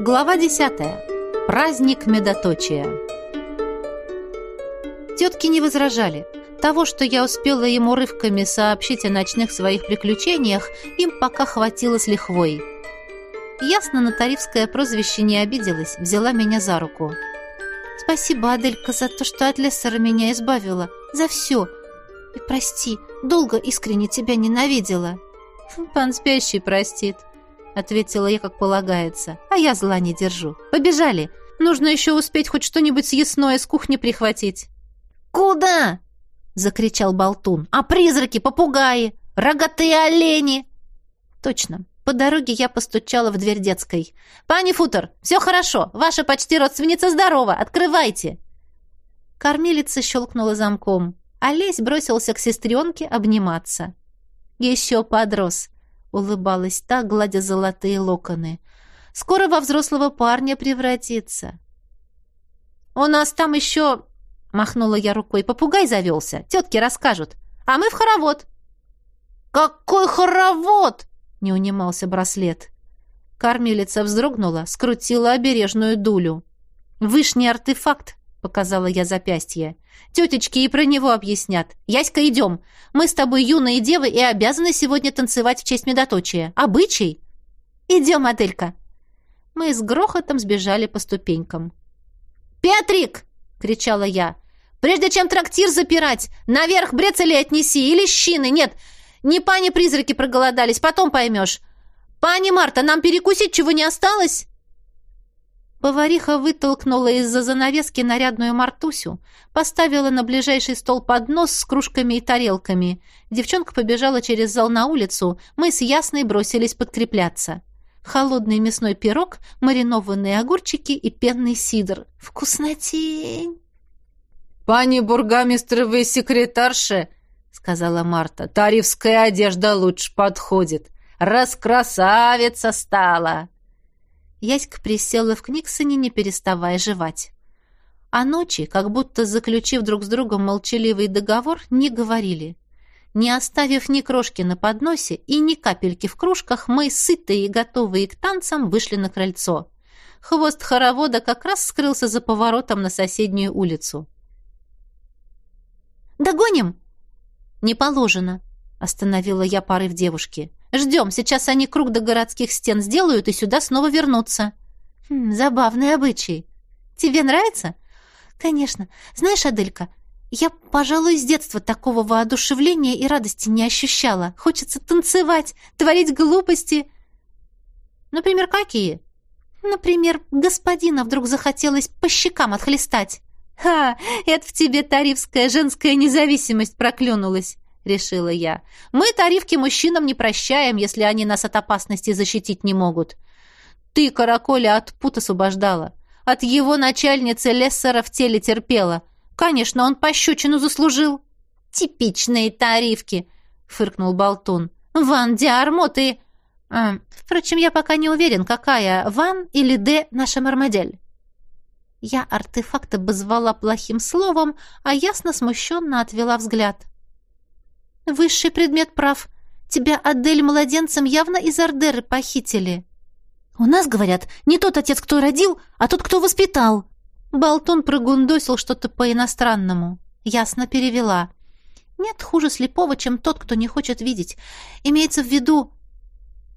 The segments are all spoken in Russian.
Глава 10. Праздник медоточия. Тетки не возражали. Того, что я успела ему рывками сообщить о ночных своих приключениях, им пока хватило с лихвой. Ясно, на тарифское прозвище не обиделась, взяла меня за руку. «Спасибо, Аделька, за то, что от Лессера меня избавила. За все. И прости, долго искренне тебя ненавидела». «Пан спящий простит», ответила я, как полагается. А я зла не держу. Побежали. Нужно еще успеть хоть что-нибудь съестное с кухни прихватить. Куда? закричал болтун. А призраки, попугаи, рогатые олени. Точно. По дороге я постучала в дверь детской. «Пани Футер, все хорошо. Ваша почти родственница здорова. Открывайте!» Кормилица щелкнула замком. Олесь бросился к сестренке обниматься. Еще подрос. — улыбалась та, гладя золотые локоны. «Скоро во взрослого парня превратится». «У нас там еще...» — махнула я рукой. «Попугай завелся. Тетки расскажут. А мы в хоровод». «Какой хоровод?» — не унимался браслет. Кормилица вздрогнула, скрутила обережную дулю. «Вышний артефакт», — показала я запястье. Тетечки и про него объяснят. Яська, идем. Мы с тобой юные девы и обязаны сегодня танцевать в честь медоточия. Обычай. Идем, Аделька. Мы с грохотом сбежали по ступенькам. «Петрик!» — кричала я. «Прежде чем трактир запирать, наверх брецели отнеси или щины. Нет, не пани-призраки проголодались, потом поймешь. Пани Марта, нам перекусить чего не осталось?» Повариха вытолкнула из-за занавески нарядную Мартусю, поставила на ближайший стол поднос с кружками и тарелками. Девчонка побежала через зал на улицу, мы с Ясной бросились подкрепляться. Холодный мясной пирог, маринованные огурчики и пенный сидр. Вкуснотень! «Пани бургомистровой секретарше!» — сказала Марта. «Тарифская одежда лучше подходит. Раскрасавица стала!» Яська присела в Книксоне, не переставая жевать. А ночи, как будто заключив друг с другом молчаливый договор, не говорили. Не оставив ни крошки на подносе и ни капельки в кружках, мы, сытые и готовые к танцам, вышли на крыльцо. Хвост хоровода как раз скрылся за поворотом на соседнюю улицу. «Догоним!» «Не положено», — остановила я порыв девушки. Ждем, сейчас они круг до городских стен сделают и сюда снова вернутся. Хм, забавный обычай. Тебе нравится? Конечно. Знаешь, Аделька, я, пожалуй, с детства такого воодушевления и радости не ощущала. Хочется танцевать, творить глупости. Например, какие? Например, господина вдруг захотелось по щекам отхлестать. Ха, это в тебе тарифская женская независимость проклюнулась решила я. Мы тарифки мужчинам не прощаем, если они нас от опасности защитить не могут. Ты караколя от пут освобождала. От его начальницы Лессера в теле терпела. Конечно, он пощечину заслужил. Типичные тарифки, фыркнул Болтун. Ван Диармо ты... А, впрочем, я пока не уверен, какая, Ван или Д наша Мармадель. Я артефакт обозвала плохим словом, а ясно смущенно отвела взгляд. «Высший предмет прав. Тебя Адель младенцем явно из Ордеры похитили». «У нас, говорят, не тот отец, кто родил, а тот, кто воспитал». Болтун прогундосил что-то по-иностранному. Ясно перевела. «Нет хуже слепого, чем тот, кто не хочет видеть. Имеется в виду...»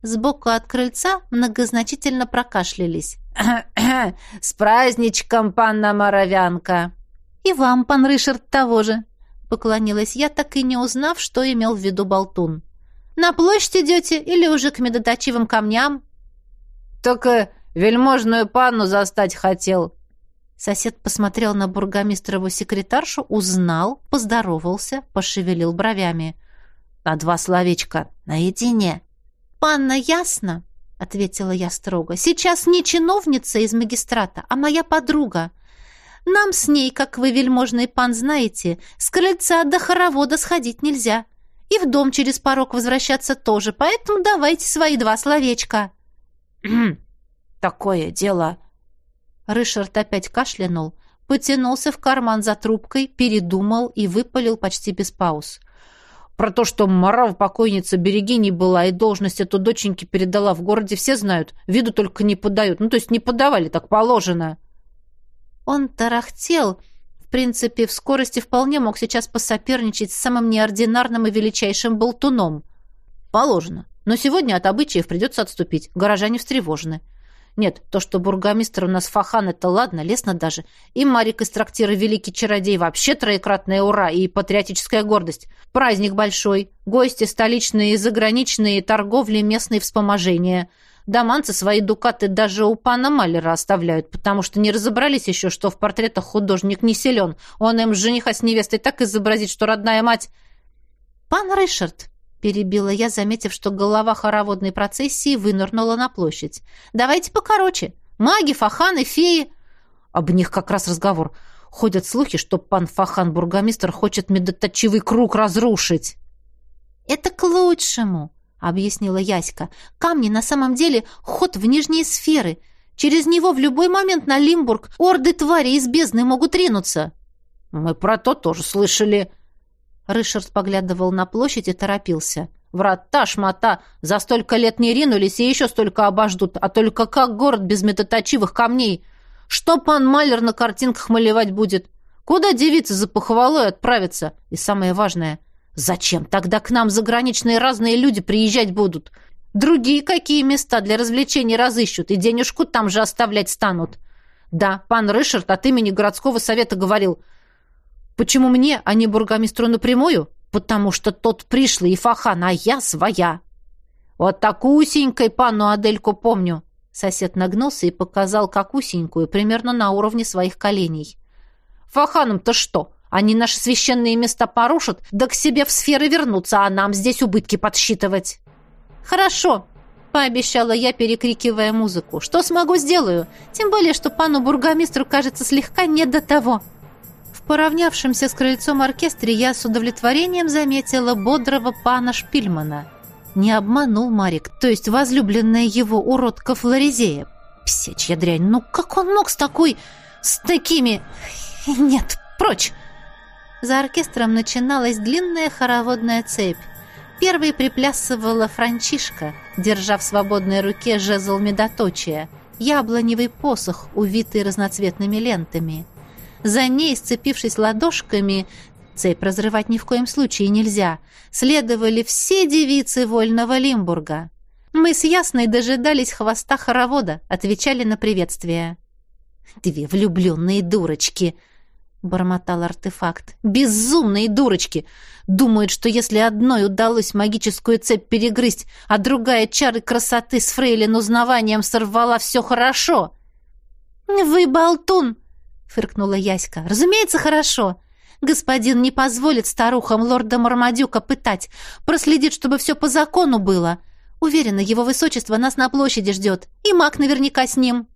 Сбоку от крыльца многозначительно прокашлялись. «С праздничком, панна Моровянка!» «И вам, пан Ришард, того же!» Поклонилась я, так и не узнав, что имел в виду болтун. «На площадь идете или уже к медоточивым камням?» «Только вельможную панну застать хотел». Сосед посмотрел на бургомистрову секретаршу, узнал, поздоровался, пошевелил бровями. «На два словечка, наедине». «Панна ясно?» — ответила я строго. «Сейчас не чиновница из магистрата, а моя подруга. Нам с ней, как вы, вельможный пан, знаете, с крыльца до хоровода сходить нельзя. И в дом через порог возвращаться тоже, поэтому давайте свои два словечка». «Такое дело...» Рышард опять кашлянул, потянулся в карман за трубкой, передумал и выпалил почти без пауз. Про то, что Марав покойница Берегини была и должность эту доченьки передала в городе, все знают. Виду только не подают. Ну, то есть не подавали, так положено. Он тарахтел. В принципе, в скорости вполне мог сейчас посоперничать с самым неординарным и величайшим болтуном. Положено. Но сегодня от обычаев придется отступить. Горожане встревожены. Нет, то, что бургомистр у нас Фахан, это ладно, лестно даже. И Марик из трактира «Великий чародей» вообще троекратная ура и патриотическая гордость. Праздник большой. Гости столичные и заграничные, торговли, местные вспоможения. Доманцы свои дукаты даже у пана Малера оставляют, потому что не разобрались еще, что в портретах художник не силен. Он им жениха с невестой так изобразит, что родная мать... «Пан Ришард», перебила я, заметив, что голова хороводной процессии вынырнула на площадь. «Давайте покороче. Маги, фаханы, феи...» Об них как раз разговор. Ходят слухи, что пан Фахан-бургомистр хочет медоточивый круг разрушить. «Это к лучшему», — объяснила Яська. «Камни на самом деле ход в нижние сферы. Через него в любой момент на Лимбург орды твари из бездны могут ринуться». «Мы про то тоже слышали», Рышард поглядывал на площадь и торопился. «Врата, шмота! За столько лет не ринулись и еще столько обождут, а только как город без метаточивых камней! Что пан Малер на картинках малевать будет? Куда девицы за похвалой отправятся? И самое важное, зачем тогда к нам заграничные разные люди приезжать будут? Другие какие места для развлечений разыщут и денежку там же оставлять станут?» Да, пан Рышард от имени городского совета говорил – Почему мне, а не бургомистру напрямую? Потому что тот пришлый и фахан, а я своя. Вот такусенькой панну Адельку помню. Сосед нагнулся и показал какусенькую, примерно на уровне своих коленей. Фаханам-то что? Они наши священные места порушат, да к себе в сферы вернутся, а нам здесь убытки подсчитывать. Хорошо, пообещала я, перекрикивая музыку. Что смогу, сделаю. Тем более, что пану бургомистру кажется слегка не до того. В поравнявшемся с крыльцом оркестре я с удовлетворением заметила бодрого пана Шпильмана. Не обманул Марик, то есть возлюбленная его уродка Флоризея. Псячья дрянь, ну как он мог с такой... с такими... Нет, прочь! За оркестром начиналась длинная хороводная цепь. Первой приплясывала Франчишка, держа в свободной руке жезл медоточия, яблоневый посох, увитый разноцветными лентами. За ней, сцепившись ладошками, цепь разрывать ни в коем случае нельзя, следовали все девицы вольного Лимбурга. Мы с Ясной дожидались хвоста хоровода, отвечали на приветствие. «Две влюбленные дурочки!» — бормотал артефакт. «Безумные дурочки! Думают, что если одной удалось магическую цепь перегрызть, а другая чары красоты с фрейлин узнаванием сорвала все хорошо!» «Вы болтун!» фыркнула Яська. «Разумеется, хорошо. Господин не позволит старухам лорда Мармадюка пытать, проследит, чтобы все по закону было. Уверена, его высочество нас на площади ждет, и маг наверняка с ним».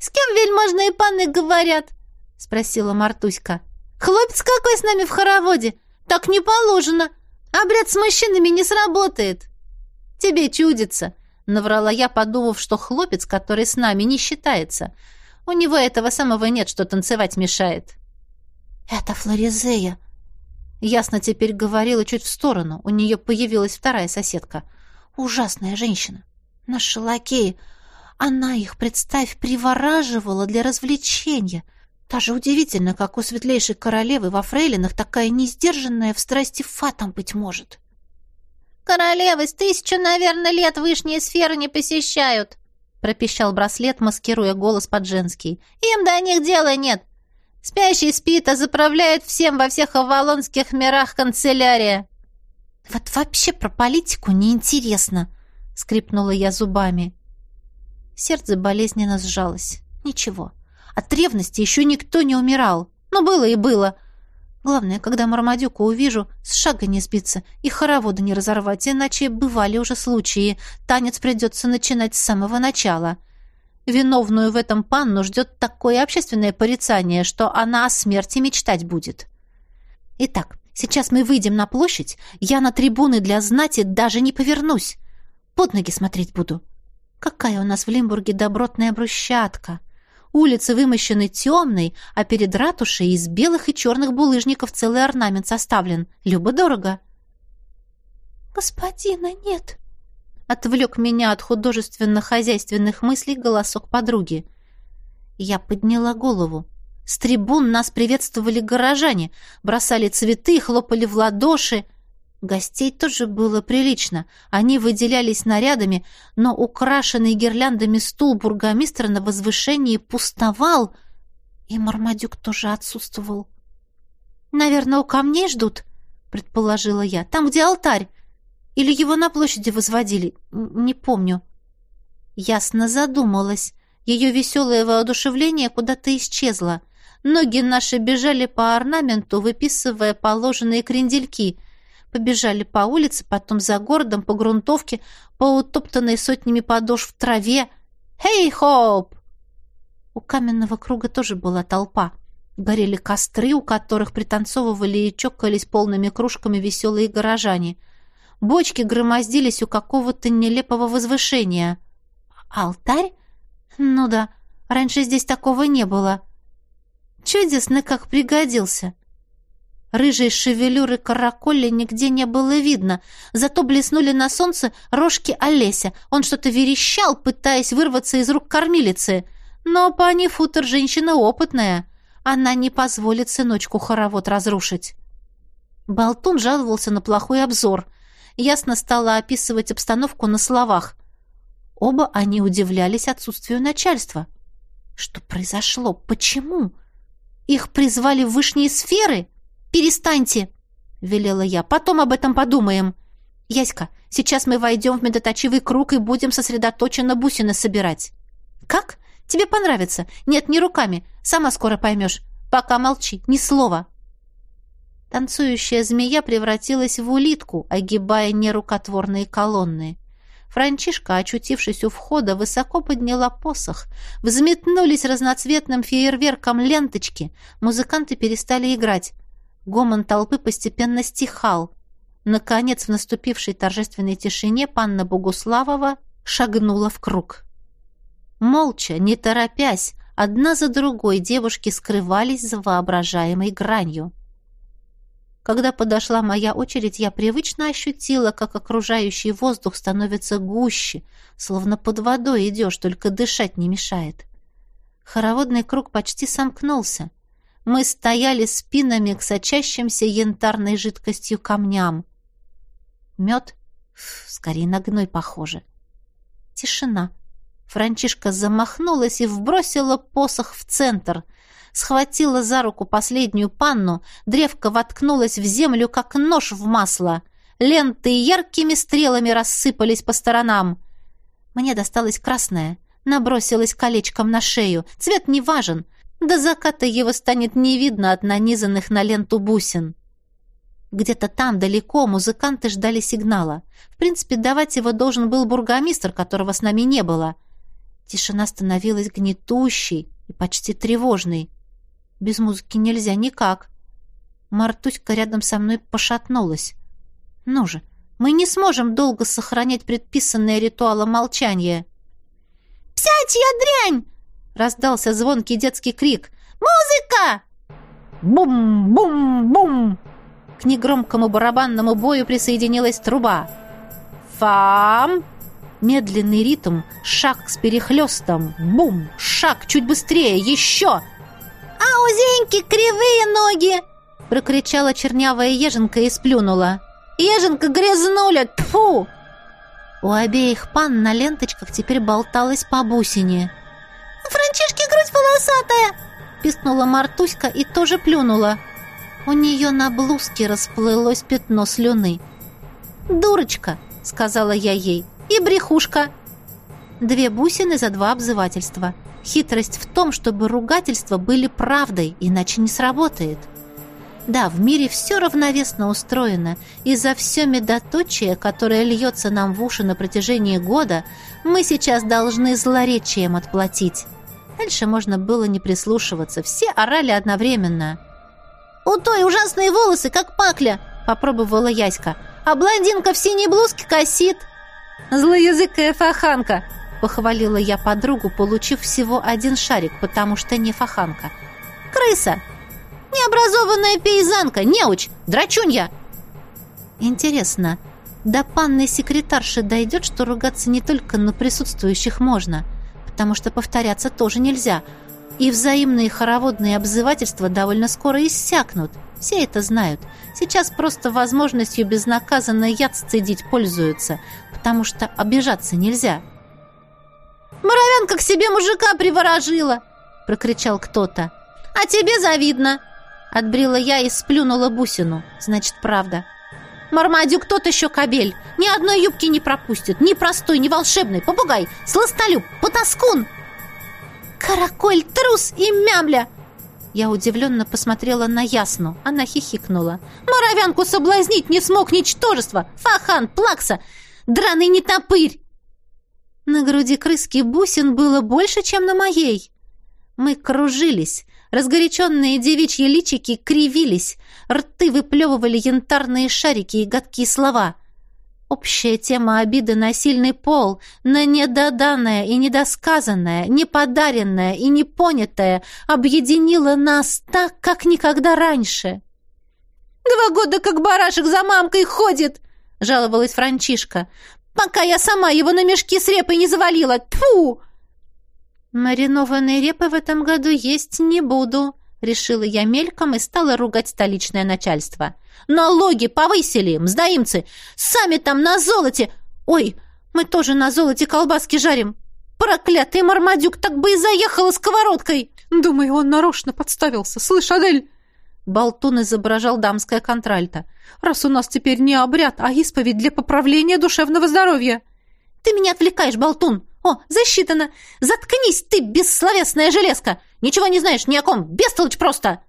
«С кем вельможные паны говорят?» — спросила Мартуська. «Хлопец какой с нами в хороводе? Так не положено. Обряд с мужчинами не сработает». «Тебе чудится», — наврала я, подумав, что хлопец, который с нами, не считается — у него этого самого нет, что танцевать мешает. Это Флоризея. Ясно теперь говорила чуть в сторону. У нее появилась вторая соседка. Ужасная женщина. Наши лакеи. Она их, представь, привораживала для развлечения. Даже удивительно, как у светлейшей королевы во фрейлинах такая несдержанная в страсти фатом быть может. «Королевы с тысячу, наверное, лет вышние сферы не посещают», пропищал браслет, маскируя голос под женский. «Им до них дела нет. Спящий спит, а заправляет всем во всех авалонских мирах канцелярия». «Вот вообще про политику неинтересно», — скрипнула я зубами. Сердце болезненно сжалось. «Ничего. От ревности еще никто не умирал. Но было и было. Главное, когда Мармадюку увижу, с шага не сбиться и хоровода не разорвать, иначе бывали уже случаи. Танец придется начинать с самого начала. Виновную в этом панну ждет такое общественное порицание, что она о смерти мечтать будет. Итак, сейчас мы выйдем на площадь, я на трибуны для знати даже не повернусь. Под ноги смотреть буду. Какая у нас в Лимбурге добротная брусчатка. Улицы вымощены темной, а перед ратушей из белых и черных булыжников целый орнамент составлен. Любо-дорого. «Господина нет!» Отвлек меня от художественно-хозяйственных мыслей голосок подруги. Я подняла голову. С трибун нас приветствовали горожане, бросали цветы, хлопали в ладоши. Гостей тоже было прилично. Они выделялись нарядами, но украшенный гирляндами стул бургомистра на возвышении пустовал, и Мармадюк тоже отсутствовал. «Наверное, у камней ждут», — предположила я. «Там, где алтарь. Или его на площади возводили. Не помню». Ясно задумалась. Ее веселое воодушевление куда-то исчезло. Ноги наши бежали по орнаменту, выписывая положенные крендельки — побежали по улице, потом за городом, по грунтовке, по утоптанной сотнями подошв траве. «Хей-хоп!» У каменного круга тоже была толпа. Горели костры, у которых пританцовывали и чокались полными кружками веселые горожане. Бочки громоздились у какого-то нелепого возвышения. «Алтарь? Ну да, раньше здесь такого не было. Чудесно, как пригодился!» Рыжей шевелюры караколи нигде не было видно, зато блеснули на солнце рожки Олеся. Он что-то верещал, пытаясь вырваться из рук кормилицы. Но пани Футер женщина опытная. Она не позволит сыночку хоровод разрушить. Болтун жаловался на плохой обзор. Ясно стала описывать обстановку на словах. Оба они удивлялись отсутствию начальства. Что произошло? Почему? Их призвали в вышние сферы? — «Перестаньте!» — велела я. «Потом об этом подумаем. Яська, сейчас мы войдем в медоточивый круг и будем сосредоточенно бусины собирать». «Как? Тебе понравится? Нет, не руками. Сама скоро поймешь. Пока молчи, ни слова». Танцующая змея превратилась в улитку, огибая нерукотворные колонны. Франчишка, очутившись у входа, высоко подняла посох. Взметнулись разноцветным фейерверком ленточки. Музыканты перестали играть. Гомон толпы постепенно стихал. Наконец, в наступившей торжественной тишине панна Богуславова шагнула в круг. Молча, не торопясь, одна за другой девушки скрывались за воображаемой гранью. Когда подошла моя очередь, я привычно ощутила, как окружающий воздух становится гуще, словно под водой идешь, только дышать не мешает. Хороводный круг почти сомкнулся. Мы стояли спинами к сочащимся янтарной жидкостью камням. Мед? Скорее на гной похоже. Тишина. Франчишка замахнулась и вбросила посох в центр. Схватила за руку последнюю панну, древко воткнулась в землю, как нож в масло. Ленты яркими стрелами рассыпались по сторонам. Мне досталось красное. Набросилась колечком на шею. Цвет не важен. До заката его станет не видно от нанизанных на ленту бусин. Где-то там, далеко, музыканты ждали сигнала. В принципе, давать его должен был бургомистр, которого с нами не было. Тишина становилась гнетущей и почти тревожной. Без музыки нельзя никак. Мартуська рядом со мной пошатнулась. «Ну же, мы не сможем долго сохранять предписанное ритуалом молчание». «Псячья дрянь!» Раздался звонкий детский крик. «Музыка!» Бум-бум-бум! К негромкому барабанному бою присоединилась труба. Фам! Медленный ритм, шаг с перехлестом. Бум! Шаг чуть быстрее, еще! «А у Зеньки кривые ноги!» Прокричала чернявая еженка и сплюнула. «Еженка грязнуля! Тфу!» У обеих пан на ленточках теперь болталась по бусине. Франчишки грудь волосатая!» Пискнула Мартуська и тоже плюнула. У нее на блузке расплылось пятно слюны. «Дурочка!» — сказала я ей. «И брехушка!» Две бусины за два обзывательства. Хитрость в том, чтобы ругательства были правдой, иначе не сработает. Да, в мире все равновесно устроено, и за все медоточие, которое льется нам в уши на протяжении года, мы сейчас должны злоречием отплатить. Дальше можно было не прислушиваться. Все орали одновременно. «У той ужасные волосы, как пакля!» — попробовала Яська. «А блондинка в синей блузке косит!» «Злоязыкая фаханка!» — похвалила я подругу, получив всего один шарик, потому что не фаханка. «Крыса! Необразованная пейзанка! Неуч! Драчунья!» Интересно, до панной секретарши дойдет, что ругаться не только на присутствующих можно, потому что повторяться тоже нельзя, и взаимные хороводные обзывательства довольно скоро иссякнут. Все это знают. Сейчас просто возможностью безнаказанно яд сцедить пользуются, потому что обижаться нельзя. «Моровянка к себе мужика приворожила!» — прокричал кто-то. «А тебе завидно!» Отбрила я и сплюнула бусину. Значит, правда. Мармадюк тот еще кобель. Ни одной юбки не пропустит. Ни простой, ни волшебный. Попугай, сластолюб, потаскун. Караколь, трус и мямля. Я удивленно посмотрела на Ясну. Она хихикнула. Моровянку соблазнить не смог ничтожество. Фахан, плакса, драный нетопырь. На груди крыски бусин было больше, чем на моей. Мы кружились, Разгоряченные девичьи личики кривились, рты выплевывали янтарные шарики и гадкие слова. Общая тема обиды на сильный пол, на недоданное и недосказанное, неподаренное и непонятое объединила нас так, как никогда раньше. «Два года как барашек за мамкой ходит!» — жаловалась Франчишка. «Пока я сама его на мешки с репой не завалила! Тьфу!» «Маринованной репы в этом году есть не буду», — решила я мельком и стала ругать столичное начальство. «Налоги повысили, мздоимцы! Сами там на золоте! Ой, мы тоже на золоте колбаски жарим! Проклятый мармадюк так бы и заехала сковородкой!» «Думаю, он нарочно подставился. Слышь, Адель!» Болтун изображал дамское контральто. «Раз у нас теперь не обряд, а исповедь для поправления душевного здоровья!» «Ты меня отвлекаешь, болтун! «О, засчитано! Заткнись ты, бессловесная железка! Ничего не знаешь ни о ком! Бестолочь просто!»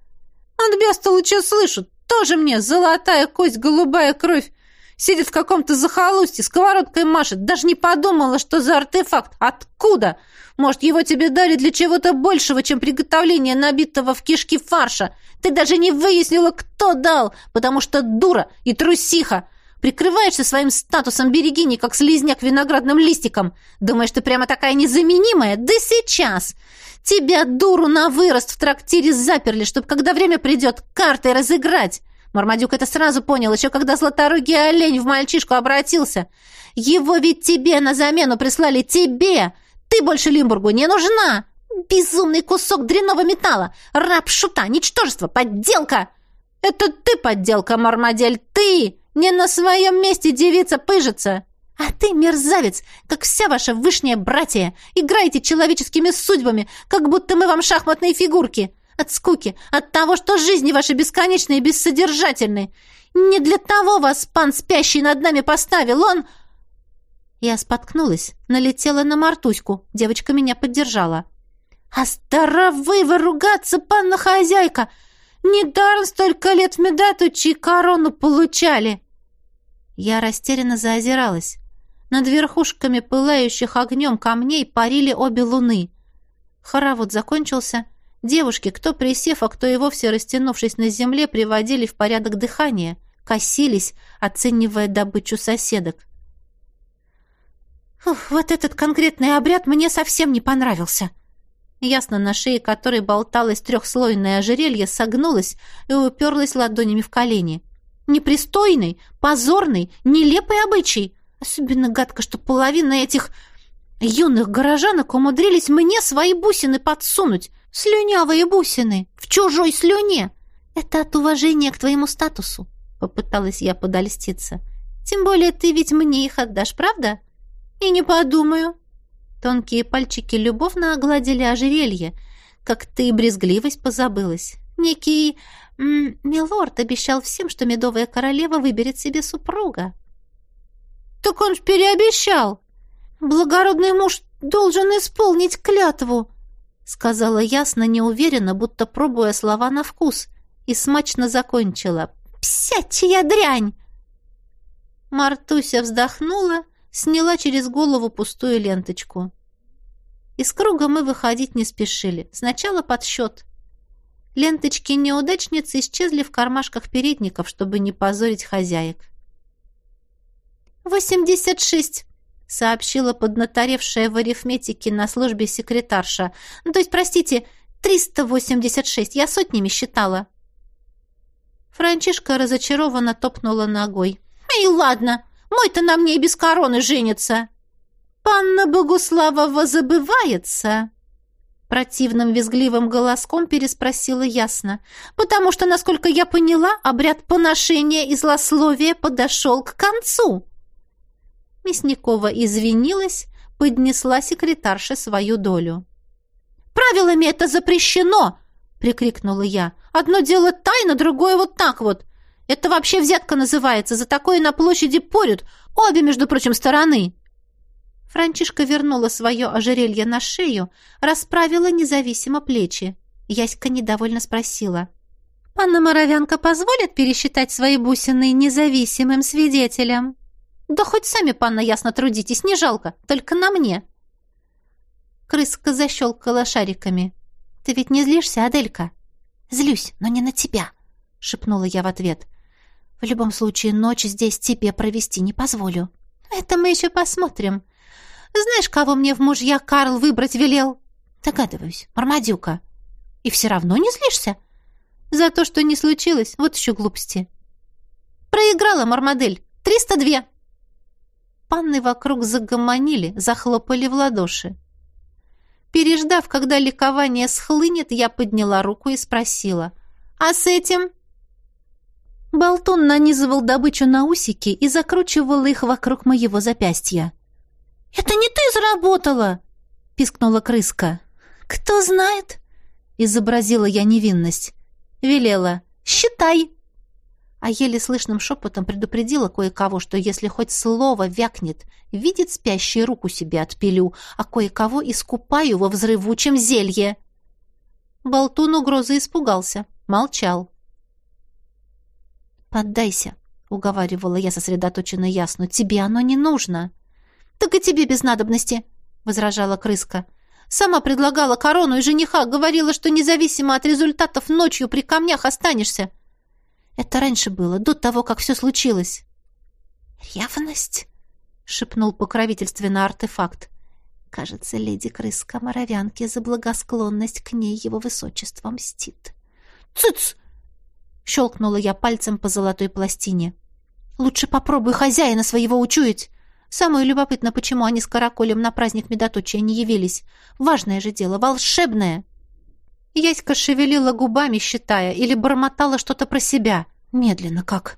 «От бестолоча слышу! Тоже мне золотая кость, голубая кровь! Сидит в каком-то захолустье, сковородкой машет. Даже не подумала, что за артефакт. Откуда? Может, его тебе дали для чего-то большего, чем приготовление набитого в кишки фарша. Ты даже не выяснила, кто дал, потому что дура и трусиха. Прикрываешься своим статусом берегини, как слизняк виноградным листиком. Думаешь, ты прямо такая незаменимая? Да сейчас! Тебя, дуру, на вырост в трактире заперли, чтобы, когда время придет, картой разыграть. Мармадюк это сразу понял, еще когда златорогий олень в мальчишку обратился. Его ведь тебе на замену прислали тебе! Ты больше Лимбургу не нужна! Безумный кусок дрянного металла! Раб шута, ничтожество, подделка! Это ты подделка, Мармадель, ты! Не на своем месте девица пыжится. А ты, мерзавец, как вся ваша вышняя братья, играете человеческими судьбами, как будто мы вам шахматные фигурки. От скуки, от того, что жизни ваши бесконечные и бессодержательны. Не для того вас пан спящий над нами поставил, он...» Я споткнулась, налетела на Мартуську. Девочка меня поддержала. «А здоровы вы ругаться, панна хозяйка! Недаром столько лет в Медатучи корону получали!» Я растерянно заозиралась. Над верхушками пылающих огнем камней парили обе луны. Хоровод закончился. Девушки, кто присев, а кто и вовсе растянувшись на земле, приводили в порядок дыхание, косились, оценивая добычу соседок. Ух, вот этот конкретный обряд мне совсем не понравился. Ясно, на шее которой болталось трехслойное ожерелье, согнулась и уперлась ладонями в колени. Непристойный, позорный, нелепый обычай. Особенно гадко, что половина этих юных горожанок умудрились мне свои бусины подсунуть. Слюнявые бусины, в чужой слюне. Это от уважения к твоему статусу, попыталась я подольститься. Тем более ты ведь мне их отдашь, правда? И не подумаю. Тонкие пальчики любовно огладили ожерелье, как ты брезгливость позабылась. Некий «Милорд обещал всем, что медовая королева выберет себе супруга». «Так он ж переобещал! Благородный муж должен исполнить клятву!» сказала ясно, неуверенно, будто пробуя слова на вкус, и смачно закончила. «Псячья дрянь!» Мартуся вздохнула, сняла через голову пустую ленточку. Из круга мы выходить не спешили. Сначала подсчет. Ленточки неудачницы исчезли в кармашках передников, чтобы не позорить хозяек. «Восемьдесят шесть!» — сообщила поднаторевшая в арифметике на службе секретарша. «Ну, «То есть, простите, 386, я сотнями считала». Франчишка разочарованно топнула ногой. «И ладно, мой-то на мне и без короны женится». «Панна Богуславова забывается», Противным визгливым голоском переспросила ясно. «Потому что, насколько я поняла, обряд поношения и злословия подошел к концу». Мясникова извинилась, поднесла секретарше свою долю. «Правилами это запрещено!» — прикрикнула я. «Одно дело тайна, другое вот так вот. Это вообще взятка называется. За такое на площади порют. Обе, между прочим, стороны». Франчишка вернула свое ожерелье на шею, расправила независимо плечи. Яська недовольно спросила. «Панна Моровянка позволит пересчитать свои бусины независимым свидетелям?» «Да хоть сами, панна, ясно трудитесь, не жалко, только на мне». Крыска защелкала шариками. «Ты ведь не злишься, Аделька?» «Злюсь, но не на тебя», — шепнула я в ответ. «В любом случае, ночь здесь тебе провести не позволю». «Это мы еще посмотрим», знаешь, кого мне в мужья Карл выбрать велел? Догадываюсь, Мармадюка. И все равно не злишься? За то, что не случилось, вот еще глупости. Проиграла Мармадель. Триста две. Панны вокруг загомонили, захлопали в ладоши. Переждав, когда ликование схлынет, я подняла руку и спросила. «А с этим?» Болтун нанизывал добычу на усики и закручивал их вокруг моего запястья. «Это не ты заработала!» — пискнула крыска. «Кто знает?» — изобразила я невинность. Велела. «Считай!» А еле слышным шепотом предупредила кое-кого, что если хоть слово вякнет, видит спящий руку себе отпилю, а кое-кого искупаю во взрывучем зелье. Болтун угрозы испугался, молчал. «Поддайся», — уговаривала я сосредоточенно ясно, — «тебе оно не нужно». «Так и тебе без надобности», — возражала крыска. «Сама предлагала корону и жениха, говорила, что независимо от результатов ночью при камнях останешься». «Это раньше было, до того, как все случилось». «Ревность?» — шепнул покровительственно артефакт. «Кажется, леди крыска Моровянки за благосклонность к ней его высочество мстит». «Цыц!» — щелкнула я пальцем по золотой пластине. «Лучше попробуй хозяина своего учуять. Самое любопытно, почему они с Караколем на праздник медоточия не явились. Важное же дело, волшебное. Яська шевелила губами, считая, или бормотала что-то про себя. Медленно как.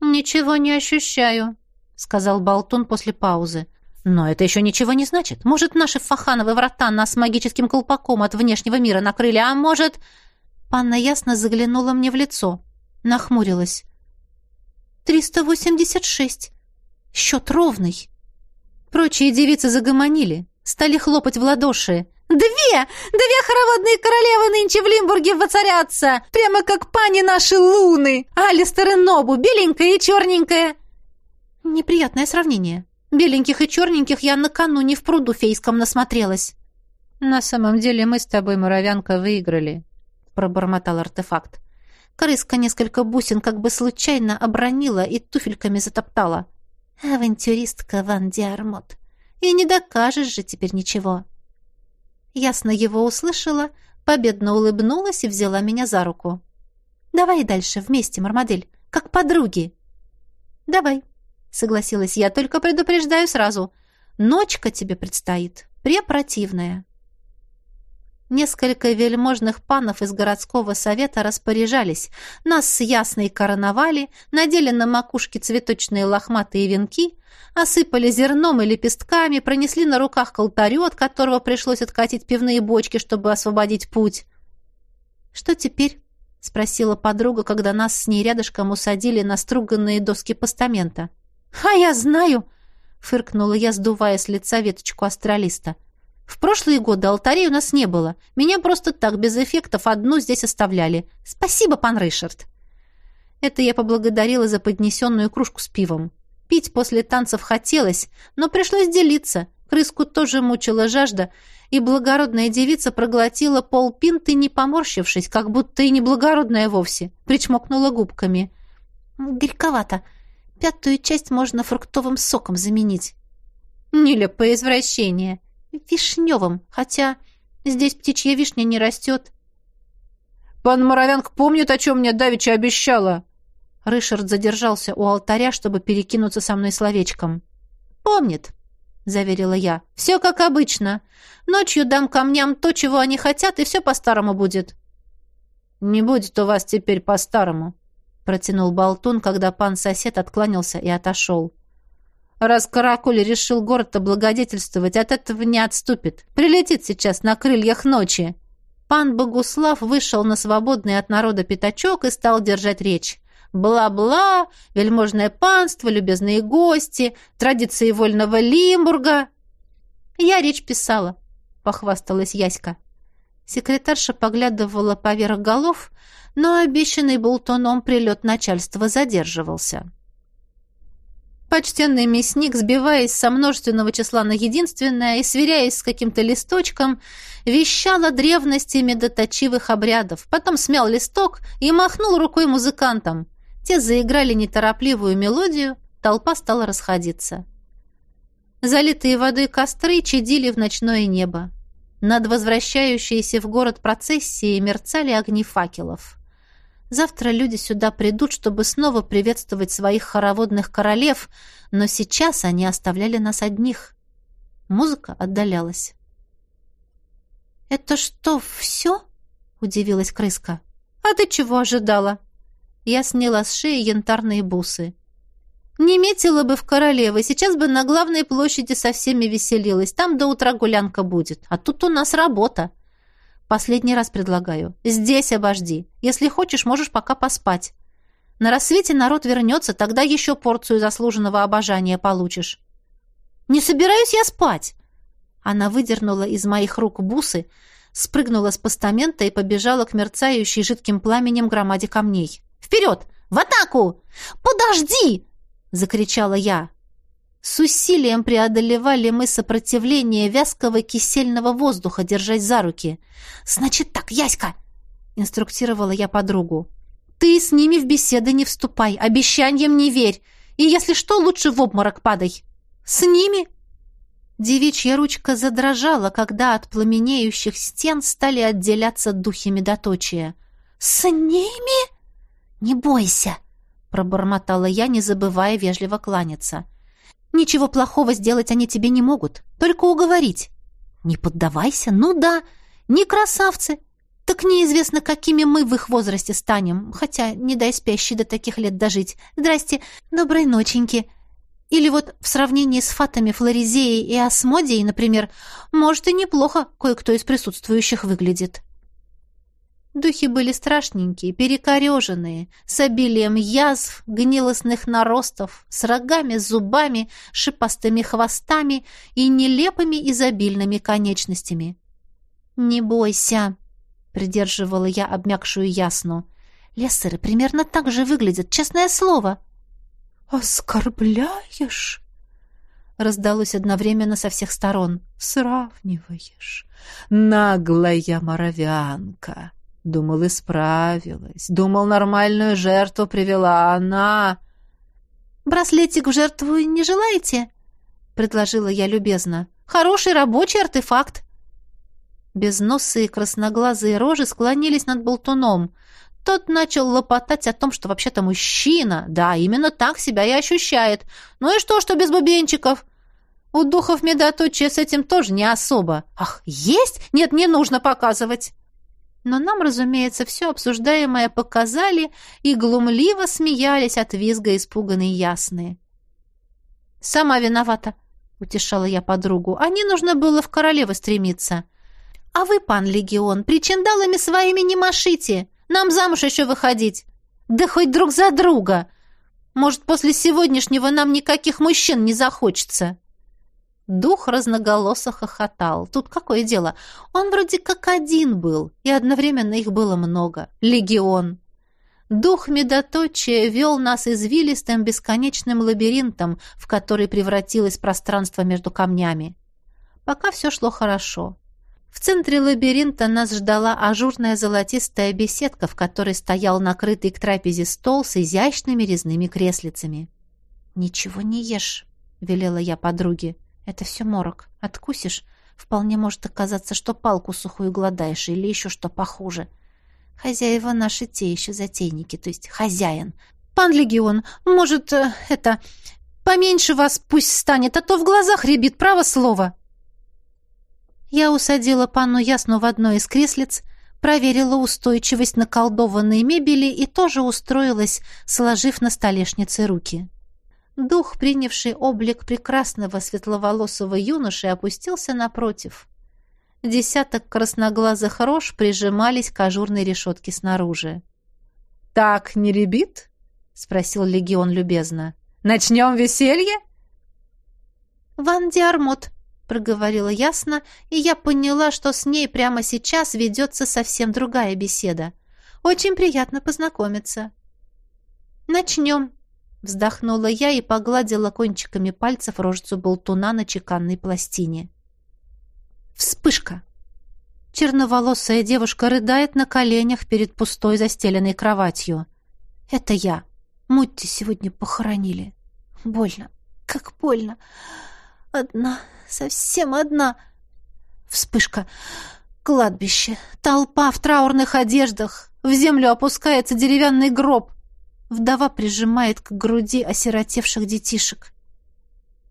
«Ничего не ощущаю», — сказал Болтун после паузы. «Но это еще ничего не значит. Может, наши фахановые врата нас магическим колпаком от внешнего мира накрыли, а может...» Панна ясно заглянула мне в лицо. Нахмурилась. «Триста восемьдесят шесть. Счет ровный. Прочие девицы загомонили, стали хлопать в ладоши. «Две! Две хороводные королевы нынче в Лимбурге воцарятся! Прямо как пани наши луны! Алистер и Нобу, беленькая и черненькая!» Неприятное сравнение. Беленьких и черненьких я накануне в пруду фейском насмотрелась. «На самом деле мы с тобой, муравянка, выиграли», — пробормотал артефакт. Крыска несколько бусин как бы случайно обронила и туфельками затоптала. Авантюристка Ван Диармот. И не докажешь же теперь ничего. Ясно его услышала, победно улыбнулась и взяла меня за руку. «Давай дальше, вместе, Мармадель, как подруги». «Давай», — согласилась я, только предупреждаю сразу. «Ночка тебе предстоит, препротивная». Несколько вельможных панов из городского совета распоряжались. Нас с ясной короновали, надели на макушке цветочные лохматые венки, осыпали зерном и лепестками, пронесли на руках к от которого пришлось откатить пивные бочки, чтобы освободить путь. «Что теперь?» — спросила подруга, когда нас с ней рядышком усадили на струганные доски постамента. «А я знаю!» — фыркнула я, сдувая с лица веточку астралиста. — в прошлые годы алтарей у нас не было. Меня просто так, без эффектов, одну здесь оставляли. Спасибо, пан Ришард. Это я поблагодарила за поднесенную кружку с пивом. Пить после танцев хотелось, но пришлось делиться. Крыску тоже мучила жажда, и благородная девица проглотила полпинты, не поморщившись, как будто и не благородная вовсе. Причмокнула губками. «Горьковато. Пятую часть можно фруктовым соком заменить». Нелепое извращение. Вишневым, хотя здесь птичья вишня не растет. Пан Моровянк помнит, о чем мне давеча обещала. Рышард задержался у алтаря, чтобы перекинуться со мной словечком. «Помнит», — заверила я. «Все как обычно. Ночью дам камням то, чего они хотят, и все по-старому будет». «Не будет у вас теперь по-старому», — протянул Болтун, когда пан-сосед откланялся и отошел. «Раз Каракуль решил город облагодетельствовать, от этого не отступит. Прилетит сейчас на крыльях ночи». Пан Богуслав вышел на свободный от народа пятачок и стал держать речь. Бла-бла, вельможное панство, любезные гости, традиции вольного Лимбурга. Я речь писала, похвасталась Яська. Секретарша поглядывала поверх голов, но обещанный болтуном прилет начальства задерживался. Почтенный мясник, сбиваясь со множественного числа на единственное и сверяясь с каким-то листочком, вещал о древности медоточивых обрядов, потом смял листок и махнул рукой музыкантам. Те заиграли неторопливую мелодию, толпа стала расходиться. Залитые водой костры чадили в ночное небо. Над возвращающейся в город процессией мерцали огни факелов. Завтра люди сюда придут, чтобы снова приветствовать своих хороводных королев, но сейчас они оставляли нас одних. Музыка отдалялась. «Это что, все?» — удивилась крыска. «А ты чего ожидала?» Я сняла с шеи янтарные бусы. Не метила бы в королевы, сейчас бы на главной площади со всеми веселилась. Там до утра гулянка будет. А тут у нас работа. Последний раз предлагаю. Здесь обожди. Если хочешь, можешь пока поспать. На рассвете народ вернется, тогда еще порцию заслуженного обожания получишь. Не собираюсь я спать. Она выдернула из моих рук бусы, спрыгнула с постамента и побежала к мерцающей жидким пламенем громаде камней. «Вперед! В атаку! Подожди!» — закричала я. С усилием преодолевали мы сопротивление вязкого кисельного воздуха, держась за руки. «Значит так, Яська!» — инструктировала я подругу. «Ты с ними в беседы не вступай, обещаниям не верь, и, если что, лучше в обморок падай». «С ними?» Девичья ручка задрожала, когда от пламенеющих стен стали отделяться духи медоточия. «С ними?» «Не бойся!» пробормотала я, не забывая вежливо кланяться. Ничего плохого сделать они тебе не могут, только уговорить. Не поддавайся, ну да, не красавцы. Так неизвестно, какими мы в их возрасте станем, хотя не дай спящий до таких лет дожить. Здрасте, доброй ноченьки. Или вот в сравнении с фатами Флоризеей и Асмодией, например, может и неплохо кое-кто из присутствующих выглядит. Духи были страшненькие, перекореженные, с обилием язв, гнилостных наростов, с рогами, зубами, шипастыми хвостами и нелепыми изобильными конечностями. «Не бойся», — придерживала я обмякшую ясну. «Лессеры примерно так же выглядят, честное слово». «Оскорбляешь?» раздалось одновременно со всех сторон. «Сравниваешь? Наглая моровянка!» Думал, исправилась. Думал, нормальную жертву привела. Она... «Браслетик в жертву не желаете?» — предложила я любезно. «Хороший рабочий артефакт». Безносые красноглазые рожи склонились над болтуном. Тот начал лопотать о том, что вообще-то мужчина. Да, именно так себя и ощущает. Ну и что, что без бубенчиков? У духов медоточия с этим тоже не особо. Ах, есть? Нет, не нужно показывать. Но нам, разумеется, все обсуждаемое показали и глумливо смеялись от визга испуганные ясные. «Сама виновата», — утешала я подругу. «А не нужно было в королевы стремиться». «А вы, пан Легион, причиндалами своими не машите. Нам замуж еще выходить. Да хоть друг за друга. Может, после сегодняшнего нам никаких мужчин не захочется». Дух разноголосо хохотал. Тут какое дело? Он вроде как один был, и одновременно их было много. Легион. Дух медоточия вел нас извилистым бесконечным лабиринтом, в который превратилось пространство между камнями. Пока все шло хорошо. В центре лабиринта нас ждала ажурная золотистая беседка, в которой стоял накрытый к трапезе стол с изящными резными креслицами. «Ничего не ешь», — велела я подруге. Это все морок. Откусишь, вполне может оказаться, что палку сухую гладаешь или еще что похуже. Хозяева наши те еще затейники, то есть хозяин. Пан Легион, может, э, это... Поменьше вас пусть станет, а то в глазах рябит право слово. Я усадила панну Ясну в одно из креслиц, проверила устойчивость наколдованной мебели и тоже устроилась, сложив на столешнице руки. Дух, принявший облик прекрасного светловолосого юноши, опустился напротив. Десяток красноглазых рож прижимались к ажурной решетке снаружи. «Так не ребит?» — спросил Легион любезно. «Начнем веселье?» «Ван Диармот», — проговорила ясно, и я поняла, что с ней прямо сейчас ведется совсем другая беседа. «Очень приятно познакомиться». «Начнем», Вздохнула я и погладила кончиками пальцев рожицу болтуна на чеканной пластине. Вспышка! Черноволосая девушка рыдает на коленях перед пустой застеленной кроватью. Это я. Мутти сегодня похоронили. Больно. Как больно. Одна. Совсем одна. Вспышка. Кладбище. Толпа в траурных одеждах. В землю опускается деревянный гроб. Вдова прижимает к груди осиротевших детишек.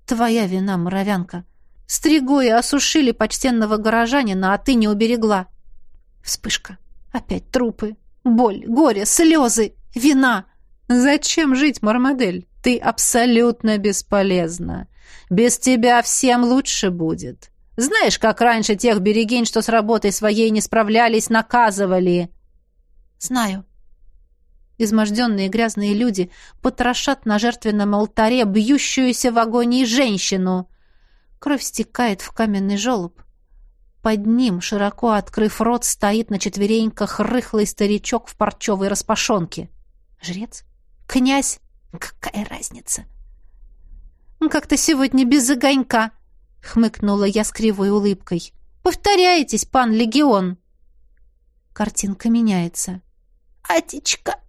Твоя вина, муравянка. Стригои осушили почтенного горожанина, а ты не уберегла. Вспышка. Опять трупы. Боль, горе, слезы, вина. Зачем жить, Мармадель? Ты абсолютно бесполезна. Без тебя всем лучше будет. Знаешь, как раньше тех берегинь, что с работой своей не справлялись, наказывали? Знаю. Изможденные грязные люди потрошат на жертвенном алтаре бьющуюся в агонии женщину. Кровь стекает в каменный желоб. Под ним, широко открыв рот, стоит на четвереньках рыхлый старичок в парчевой распашонке. Жрец? Князь? Какая разница? «Как-то сегодня без огонька», — хмыкнула я с кривой улыбкой. «Повторяетесь, пан Легион». Картинка меняется. «Атечка!» —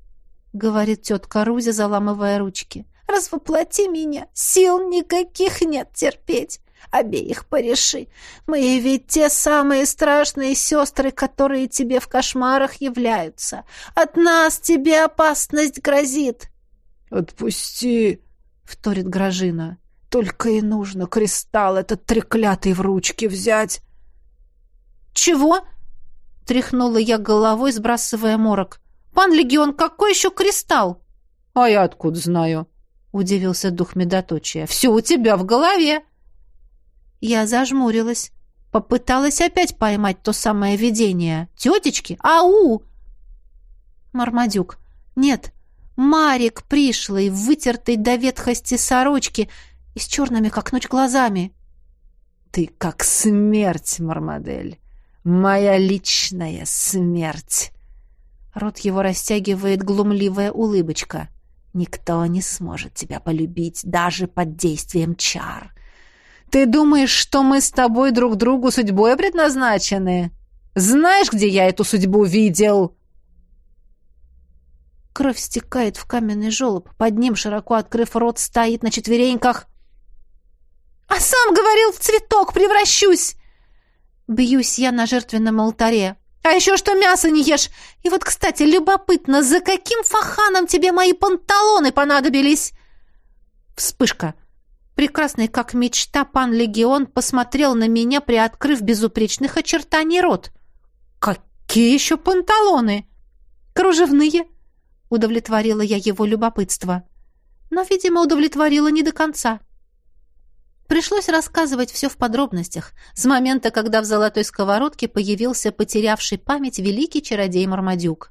говорит тетка Рузя, заламывая ручки. «Развоплоти меня! Сил никаких нет терпеть! Обеих пореши! Мы ведь те самые страшные сестры, которые тебе в кошмарах являются! От нас тебе опасность грозит!» «Отпусти!» — вторит Гражина. «Только и нужно кристалл этот треклятый в ручки взять!» «Чего?» — тряхнула я головой, сбрасывая морок. Пан Легион, какой еще кристалл? А я откуда знаю? Удивился дух медоточия. Все у тебя в голове. Я зажмурилась. Попыталась опять поймать то самое видение. Тетечки? Ау! Мармадюк. Нет, Марик пришлый, вытертый до ветхости сорочки и с черными, как ночь, глазами. Ты как смерть, Мармадель. Моя личная смерть. Рот его растягивает глумливая улыбочка. «Никто не сможет тебя полюбить даже под действием чар». «Ты думаешь, что мы с тобой друг другу судьбой предназначены? Знаешь, где я эту судьбу видел?» Кровь стекает в каменный желоб. Под ним, широко открыв рот, стоит на четвереньках. «А сам говорил, в цветок превращусь!» Бьюсь я на жертвенном алтаре. А еще что мясо не ешь. И вот, кстати, любопытно, за каким фаханом тебе мои панталоны понадобились?» Вспышка. Прекрасный, как мечта, пан Легион посмотрел на меня, приоткрыв безупречных очертаний рот. «Какие еще панталоны?» «Кружевные», — удовлетворила я его любопытство. Но, видимо, удовлетворила не до конца. Пришлось рассказывать все в подробностях, с момента, когда в золотой сковородке появился потерявший память великий чародей Мармадюк.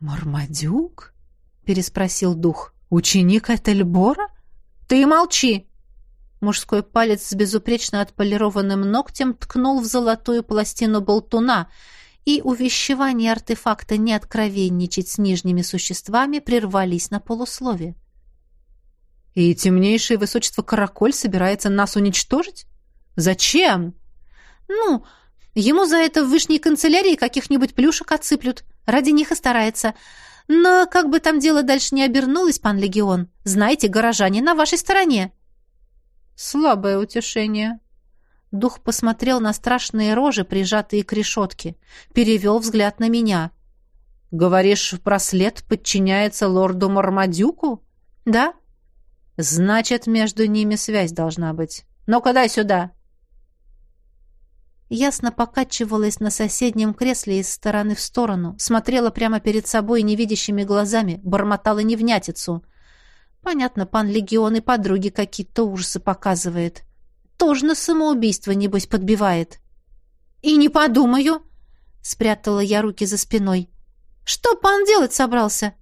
«Мармадюк?» — переспросил дух. «Ученик Этельбора? Ты молчи!» Мужской палец с безупречно отполированным ногтем ткнул в золотую пластину болтуна, и увещевания артефакта не откровенничать с нижними существами прервались на полуслове. И темнейшее высочество Караколь собирается нас уничтожить? Зачем? Ну, ему за это в вышней канцелярии каких-нибудь плюшек отсыплют. Ради них и старается. Но как бы там дело дальше не обернулось, пан Легион, знаете, горожане на вашей стороне. Слабое утешение. Дух посмотрел на страшные рожи, прижатые к решетке, перевел взгляд на меня. «Говоришь, браслет подчиняется лорду Мармадюку?» «Да?» «Значит, между ними связь должна быть. Ну-ка, дай сюда!» Ясно покачивалась на соседнем кресле из стороны в сторону, смотрела прямо перед собой невидящими глазами, бормотала невнятицу. Понятно, пан Легион и подруги какие-то ужасы показывает. Тоже на самоубийство, небось, подбивает. «И не подумаю!» — спрятала я руки за спиной. «Что пан делать собрался?»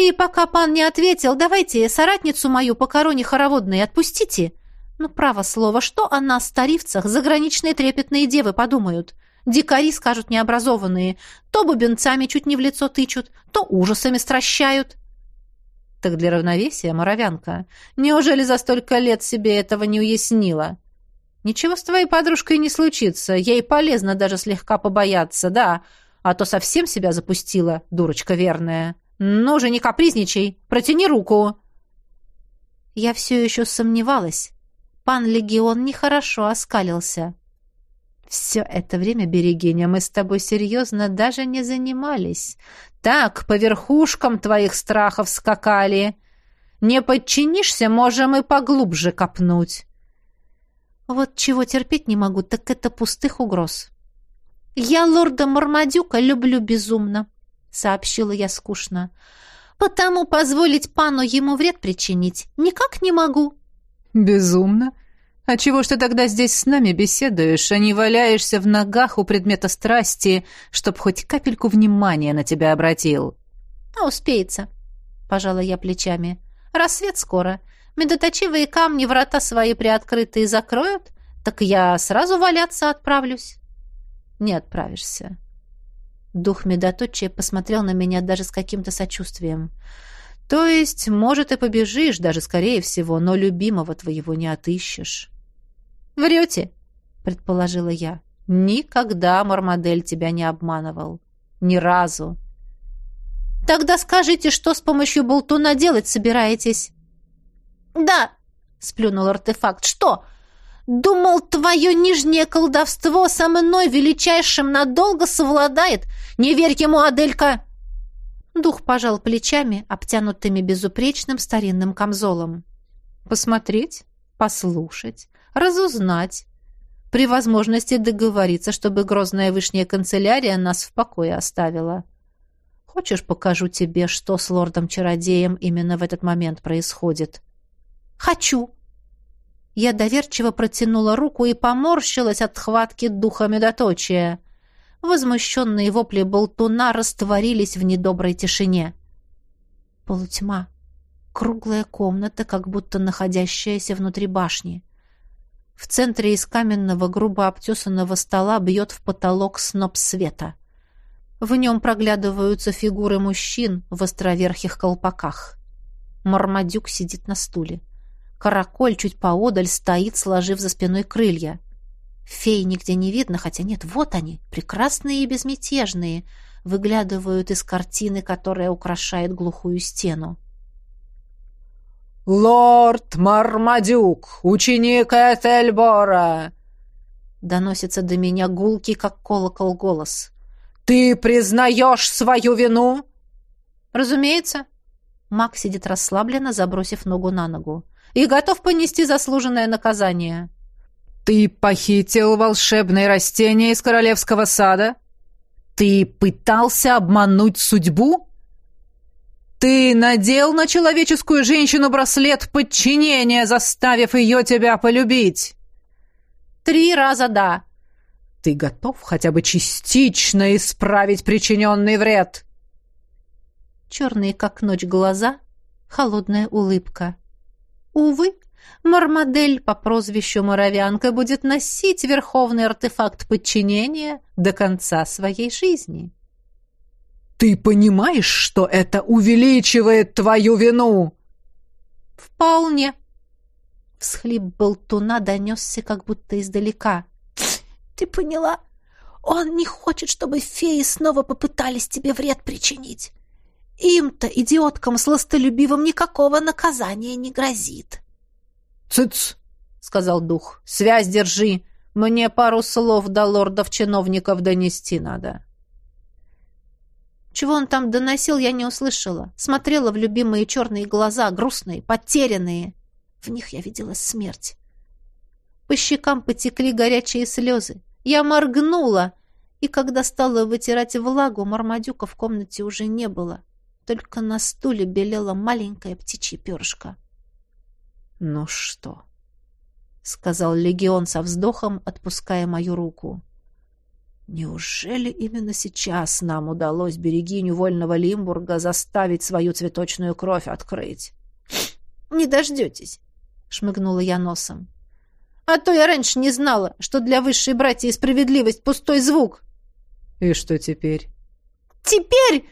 «И пока пан не ответил, давайте соратницу мою по короне хороводной отпустите!» Ну, право слово, что о нас, старивцах, заграничные трепетные девы подумают? Дикари, скажут необразованные, то бубенцами чуть не в лицо тычут, то ужасами стращают. Так для равновесия, моровянка, неужели за столько лет себе этого не уяснила? Ничего с твоей подружкой не случится, ей полезно даже слегка побояться, да, а то совсем себя запустила, дурочка верная. Ну же, не капризничай, протяни руку. Я все еще сомневалась, Пан Легион нехорошо оскалился. «Все это время, Берегиня, мы с тобой серьезно даже не занимались. Так, по верхушкам твоих страхов скакали. Не подчинишься, можем и поглубже копнуть». Вот чего терпеть не могу, так это пустых угроз. «Я лорда Мармадюка люблю безумно», — сообщила я скучно. «Потому позволить пану ему вред причинить никак не могу». «Безумно? А чего ж ты тогда здесь с нами беседуешь, а не валяешься в ногах у предмета страсти, чтоб хоть капельку внимания на тебя обратил?» «А успеется», — пожала я плечами. «Рассвет скоро. Медоточивые камни врата свои приоткрытые закроют, так я сразу валяться отправлюсь». «Не отправишься». Дух медоточия посмотрел на меня даже с каким-то сочувствием. То есть, может, и побежишь, даже скорее всего, но любимого твоего не отыщешь. «Врете», — предположила я. «Никогда Мармадель тебя не обманывал. Ни разу». «Тогда скажите, что с помощью болтуна делать собираетесь?» «Да», — сплюнул артефакт. «Что? Думал, твое нижнее колдовство со мной величайшим надолго совладает? Не верь ему, Аделька!» Дух пожал плечами, обтянутыми безупречным старинным камзолом. «Посмотреть, послушать, разузнать. При возможности договориться, чтобы грозная вышняя канцелярия нас в покое оставила. Хочешь, покажу тебе, что с лордом-чародеем именно в этот момент происходит?» «Хочу!» Я доверчиво протянула руку и поморщилась от хватки духа медоточия. Возмущенные вопли болтуна растворились в недоброй тишине. Полутьма. Круглая комната, как будто находящаяся внутри башни. В центре из каменного грубо обтесанного стола бьет в потолок сноп света. В нем проглядываются фигуры мужчин в островерхих колпаках. Мармадюк сидит на стуле. Караколь чуть поодаль стоит, сложив за спиной крылья. Фей нигде не видно, хотя нет, вот они, прекрасные и безмятежные, выглядывают из картины, которая украшает глухую стену. «Лорд Мармадюк, ученик Этельбора!» Доносится до меня гулкий, как колокол, голос. «Ты признаешь свою вину?» «Разумеется». Маг сидит расслабленно, забросив ногу на ногу. «И готов понести заслуженное наказание». «Ты похитил волшебные растения из королевского сада? Ты пытался обмануть судьбу? Ты надел на человеческую женщину браслет подчинения, заставив ее тебя полюбить?» «Три раза да». «Ты готов хотя бы частично исправить причиненный вред?» Черные, как ночь, глаза, холодная улыбка. «Увы, Мармадель по прозвищу Моровянка будет носить верховный артефакт подчинения до конца своей жизни. «Ты понимаешь, что это увеличивает твою вину?» «Вполне». Всхлип болтуна донесся как будто издалека. «Ты поняла? Он не хочет, чтобы феи снова попытались тебе вред причинить. Им-то, идиоткам сластолюбивым, никакого наказания не грозит». «Цыц!» — сказал дух. «Связь держи. Мне пару слов до лордов-чиновников донести надо». Чего он там доносил, я не услышала. Смотрела в любимые черные глаза, грустные, потерянные. В них я видела смерть. По щекам потекли горячие слезы. Я моргнула, и когда стала вытирать влагу, Мармадюка в комнате уже не было. Только на стуле белела маленькая птичья перышко. «Ну что?» — сказал Легион со вздохом, отпуская мою руку. «Неужели именно сейчас нам удалось берегиню вольного Лимбурга заставить свою цветочную кровь открыть?» «Не дождетесь», — шмыгнула я носом. «А то я раньше не знала, что для высшей братьи справедливость — пустой звук». «И что теперь?» «Теперь...»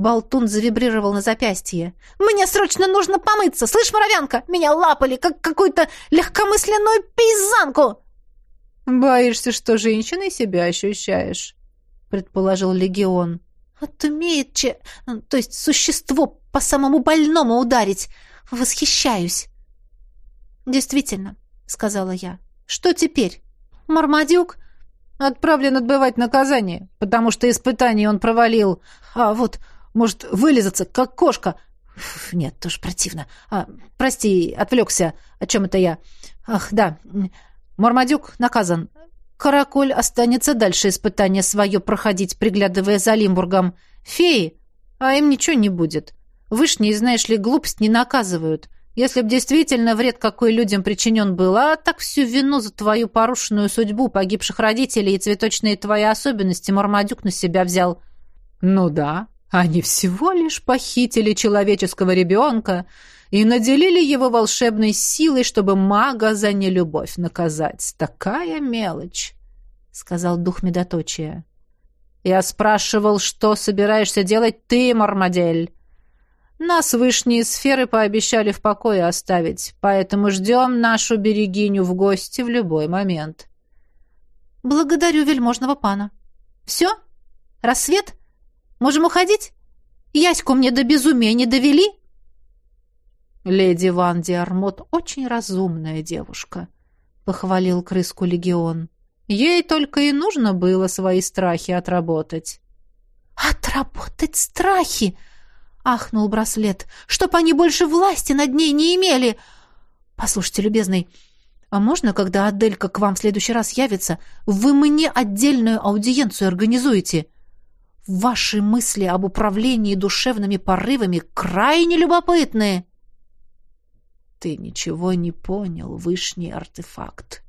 Болтун завибрировал на запястье. «Мне срочно нужно помыться! Слышь, муравянка, меня лапали, как какую-то легкомысленную пейзанку!» «Боишься, что женщиной себя ощущаешь?» — предположил Легион. «Отумеет че... то есть существо по самому больному ударить. Восхищаюсь!» «Действительно», — сказала я. «Что теперь? Мармадюк?» «Отправлен отбывать наказание, потому что испытание он провалил. А вот может, вылезаться, как кошка. Нет, тоже противно. А, прости, отвлекся. О чем это я? Ах, да. Мармадюк наказан. Караколь останется дальше испытание свое проходить, приглядывая за Лимбургом. Феи, а им ничего не будет. Вышние, знаешь ли, глупость не наказывают. Если б действительно вред какой людям причинен был, а так всю вину за твою порушенную судьбу погибших родителей и цветочные твои особенности Мармадюк на себя взял. Ну да, они всего лишь похитили человеческого ребенка и наделили его волшебной силой, чтобы мага за нелюбовь наказать. Такая мелочь, — сказал дух медоточия. Я спрашивал, что собираешься делать ты, Мармадель. Нас вышние сферы пообещали в покое оставить, поэтому ждем нашу берегиню в гости в любой момент. Благодарю вельможного пана. Все? Рассвет? Можем уходить? Яську мне до безумия не довели?» «Леди Ван Диармот очень разумная девушка», — похвалил крыску Легион. «Ей только и нужно было свои страхи отработать». «Отработать страхи!» — ахнул браслет. «Чтоб они больше власти над ней не имели!» «Послушайте, любезный, а можно, когда Аделька к вам в следующий раз явится, вы мне отдельную аудиенцию организуете?» Ваши мысли об управлении душевными порывами крайне любопытны. Ты ничего не понял, вышний артефакт.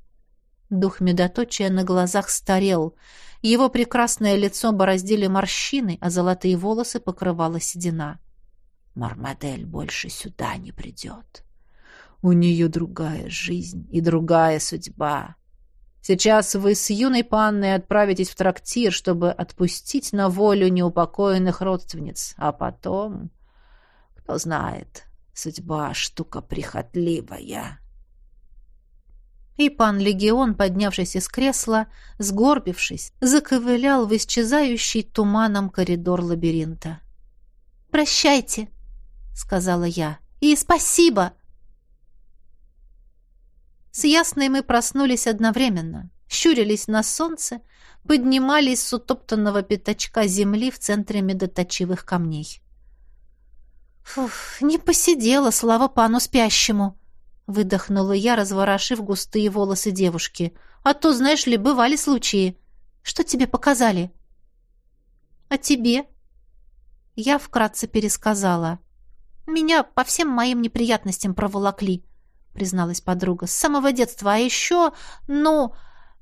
Дух медоточия на глазах старел. Его прекрасное лицо бороздили морщины, а золотые волосы покрывала седина. Мармадель больше сюда не придет. У нее другая жизнь и другая судьба. Сейчас вы с юной панной отправитесь в трактир, чтобы отпустить на волю неупокоенных родственниц, а потом, кто знает, судьба штука прихотливая. И пан Легион, поднявшись из кресла, сгорбившись, заковылял в исчезающий туманом коридор лабиринта. «Прощайте», — сказала я, — «и спасибо!» С Ясной мы проснулись одновременно, щурились на солнце, поднимались с утоптанного пятачка земли в центре медоточивых камней. «Фух, не посидела, слава пану спящему!» — выдохнула я, разворошив густые волосы девушки. «А то, знаешь ли, бывали случаи. Что тебе показали?» «А тебе?» Я вкратце пересказала. «Меня по всем моим неприятностям проволокли. — призналась подруга. «С самого детства. А еще, ну...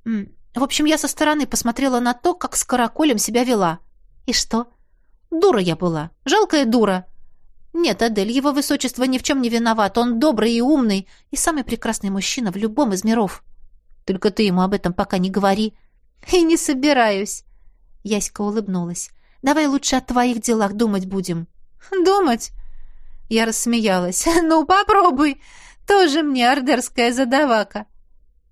В общем, я со стороны посмотрела на то, как с караколем себя вела. И что? Дура я была. Жалкая дура. Нет, Адель, его высочество ни в чем не виноват. Он добрый и умный, и самый прекрасный мужчина в любом из миров. Только ты ему об этом пока не говори. И не собираюсь. Яська улыбнулась. Давай лучше о твоих делах думать будем. Думать? Я рассмеялась. Ну, попробуй. Тоже мне ордерская задавака.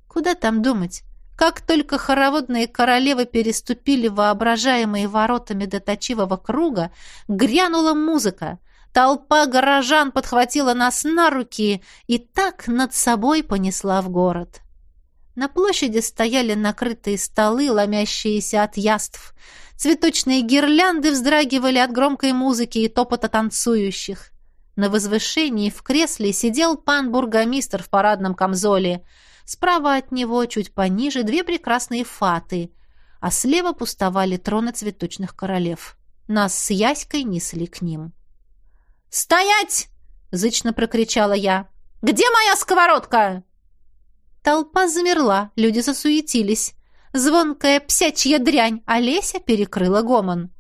Куда там думать? Как только хороводные королевы переступили воображаемые воротами доточивого круга, грянула музыка. Толпа горожан подхватила нас на руки и так над собой понесла в город. На площади стояли накрытые столы, ломящиеся от яств. Цветочные гирлянды вздрагивали от громкой музыки и топота танцующих. На возвышении в кресле сидел пан-бургомистр в парадном камзоле. Справа от него, чуть пониже, две прекрасные фаты, а слева пустовали троны цветочных королев. Нас с Яськой несли к ним. «Стоять!» — зычно прокричала я. «Где моя сковородка?» Толпа замерла, люди засуетились. Звонкая псячья дрянь, а Леся перекрыла гомон.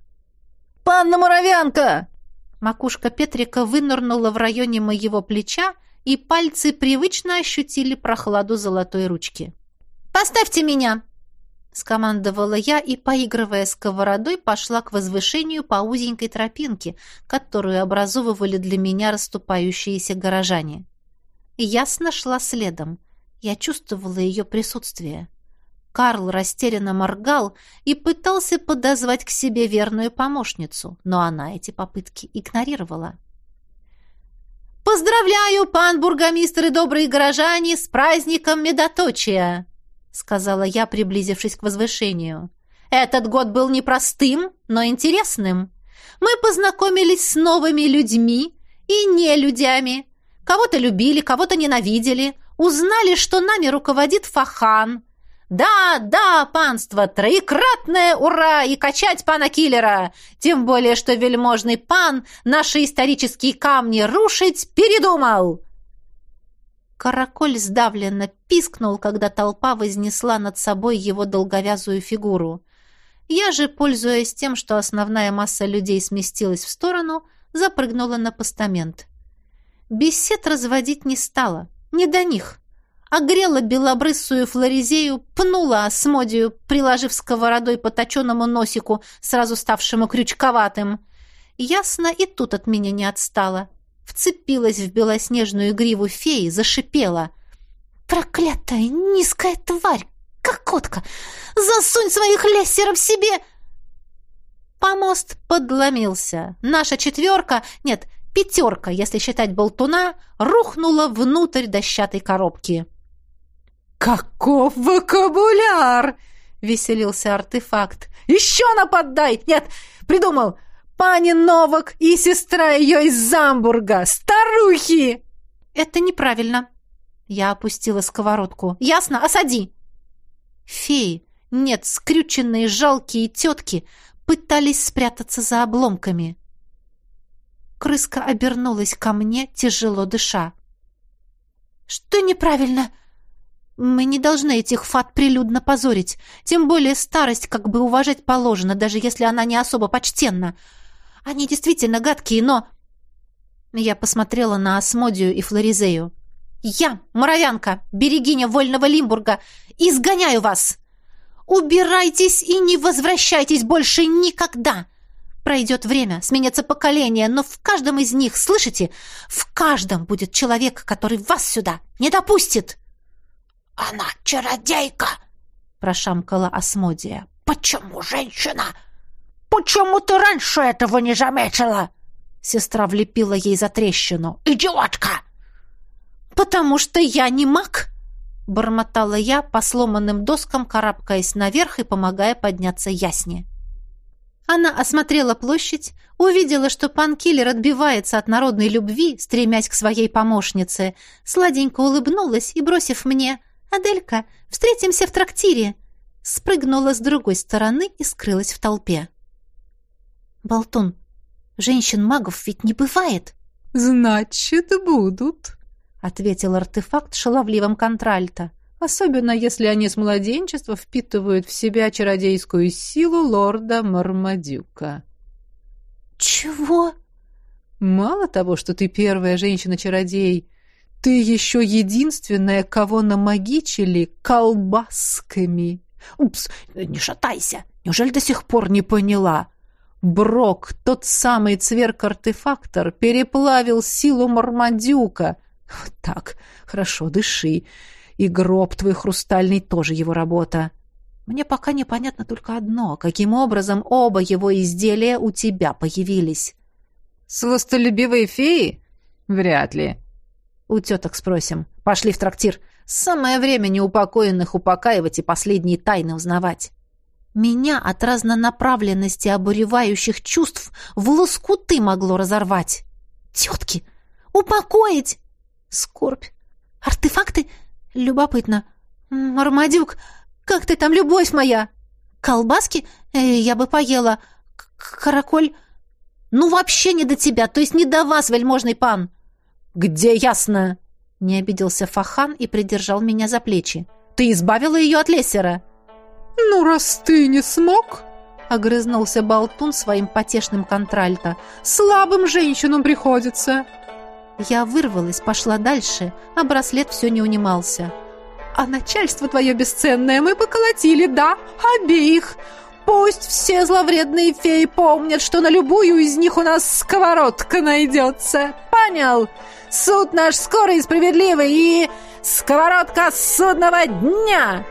«Панна Муравянка!» Макушка Петрика вынырнула в районе моего плеча, и пальцы привычно ощутили прохладу золотой ручки. «Поставьте меня!» скомандовала я и, поигрывая сковородой, пошла к возвышению по узенькой тропинке, которую образовывали для меня расступающиеся горожане. Ясно шла следом. Я чувствовала ее присутствие. Карл растерянно моргал и пытался подозвать к себе верную помощницу, но она эти попытки игнорировала. «Поздравляю, пан бургомистр и добрые горожане, с праздником медоточия!» сказала я, приблизившись к возвышению. Этот год был непростым, но интересным. Мы познакомились с новыми людьми и нелюдями. Кого-то любили, кого-то ненавидели. Узнали, что нами руководит Фахан. Да, да, панство, троекратное ура и качать пана киллера. Тем более, что вельможный пан наши исторические камни рушить передумал. Караколь сдавленно пискнул, когда толпа вознесла над собой его долговязую фигуру. Я же, пользуясь тем, что основная масса людей сместилась в сторону, запрыгнула на постамент. Бесед разводить не стала, не до них. Огрела белобрысую флоризею, пнула осмодию, приложив сковородой по точенному носику, сразу ставшему крючковатым. Ясно, и тут от меня не отстала вцепилась в белоснежную гриву феи, зашипела. «Проклятая низкая тварь! Кокотка! Засунь своих лессеров себе!» Помост подломился. Наша четверка, нет, пятерка, если считать болтуна, рухнула внутрь дощатой коробки. «Каков вокабуляр!» — веселился артефакт. «Еще нападай! Нет, придумал! Пани Новак и сестра ее из Замбурга! Старухи!» «Это неправильно!» Я опустила сковородку. «Ясно? Осади!» Феи, нет, скрюченные жалкие тетки, пытались спрятаться за обломками. Крыска обернулась ко мне, тяжело дыша. «Что неправильно?» «Мы не должны этих фат прилюдно позорить. Тем более старость как бы уважать положено, даже если она не особо почтенна. Они действительно гадкие, но...» Я посмотрела на Асмодию и Флоризею. «Я, Моровянка, берегиня Вольного Лимбурга, изгоняю вас! Убирайтесь и не возвращайтесь больше никогда!» Пройдет время, сменятся поколения, но в каждом из них, слышите, в каждом будет человек, который вас сюда не допустит. Она чародейка, прошамкала Асмодия. Почему женщина? «Почему ты раньше этого не заметила?» Сестра влепила ей за трещину. «Идиотка!» «Потому что я не маг!» Бормотала я по сломанным доскам, карабкаясь наверх и помогая подняться ясне. Она осмотрела площадь, увидела, что панкиллер отбивается от народной любви, стремясь к своей помощнице, сладенько улыбнулась и, бросив мне «Аделька, встретимся в трактире!» спрыгнула с другой стороны и скрылась в толпе. «Болтун, женщин-магов ведь не бывает!» «Значит, будут», — ответил артефакт шаловливым контральто. «Особенно, если они с младенчества впитывают в себя чародейскую силу лорда Мармадюка». «Чего?» «Мало того, что ты первая женщина-чародей, ты еще единственная, кого намагичили колбасками». «Упс, не шатайся! Неужели до сих пор не поняла?» Брок, тот самый цверк-артефактор, переплавил силу Мармадюка. Так, хорошо, дыши. И гроб твой хрустальный тоже его работа. Мне пока непонятно только одно, каким образом оба его изделия у тебя появились. Сластолюбивые феи? Вряд ли. У теток спросим. Пошли в трактир. Самое время неупокоенных упокаивать и последние тайны узнавать. Меня от разнонаправленности обуревающих чувств в лоскуты могло разорвать. Тетки! Упокоить! Скорбь! Артефакты? Любопытно. Мармадюк, как ты там, любовь моя? Колбаски? Э, я бы поела. К Караколь? Ну, вообще не до тебя, то есть не до вас, вельможный пан. Где ясно? Не обиделся Фахан и придержал меня за плечи. Ты избавила ее от Лессера. Ну, раз ты не смог, огрызнулся Болтун своим потешным контральто. Слабым женщинам приходится. Я вырвалась, пошла дальше, а браслет все не унимался. А начальство твое бесценное мы поколотили, да, обеих. Пусть все зловредные феи помнят, что на любую из них у нас сковородка найдется. Понял? Суд наш скорый и справедливый и сковородка судного дня!»